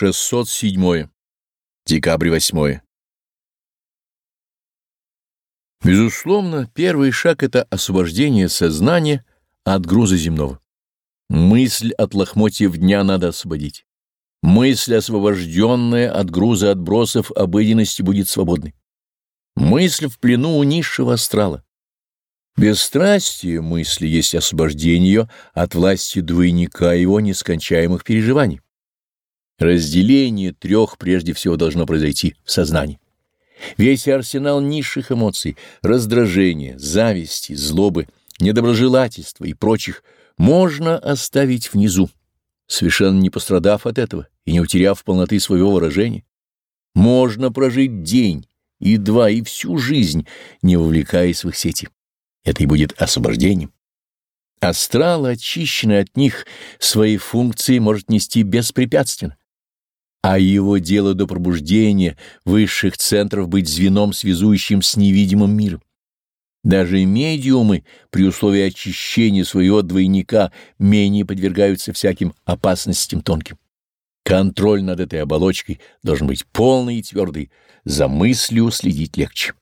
607. Декабрь 8. Безусловно, первый шаг — это освобождение сознания от груза земного. Мысль от лохмотьев дня надо освободить. Мысль, освобожденная от груза отбросов обыденности, будет свободной. Мысль в плену у низшего астрала. Бесстрастие мысли есть освобождение ее от власти двойника его нескончаемых переживаний. Разделение трех прежде всего должно произойти в сознании. Весь арсенал низших эмоций, раздражения, зависти, злобы, недоброжелательства и прочих можно оставить внизу, совершенно не пострадав от этого и не утеряв полноты своего выражения. Можно прожить день и два и всю жизнь, не вовлекаясь в их сети. Это и будет освобождением. Астрал, очищенный от них, свои функции может нести беспрепятственно а его дело до пробуждения высших центров быть звеном, связующим с невидимым миром. Даже медиумы при условии очищения своего двойника менее подвергаются всяким опасностям тонким. Контроль над этой оболочкой должен быть полный и твердый, за мыслью следить легче.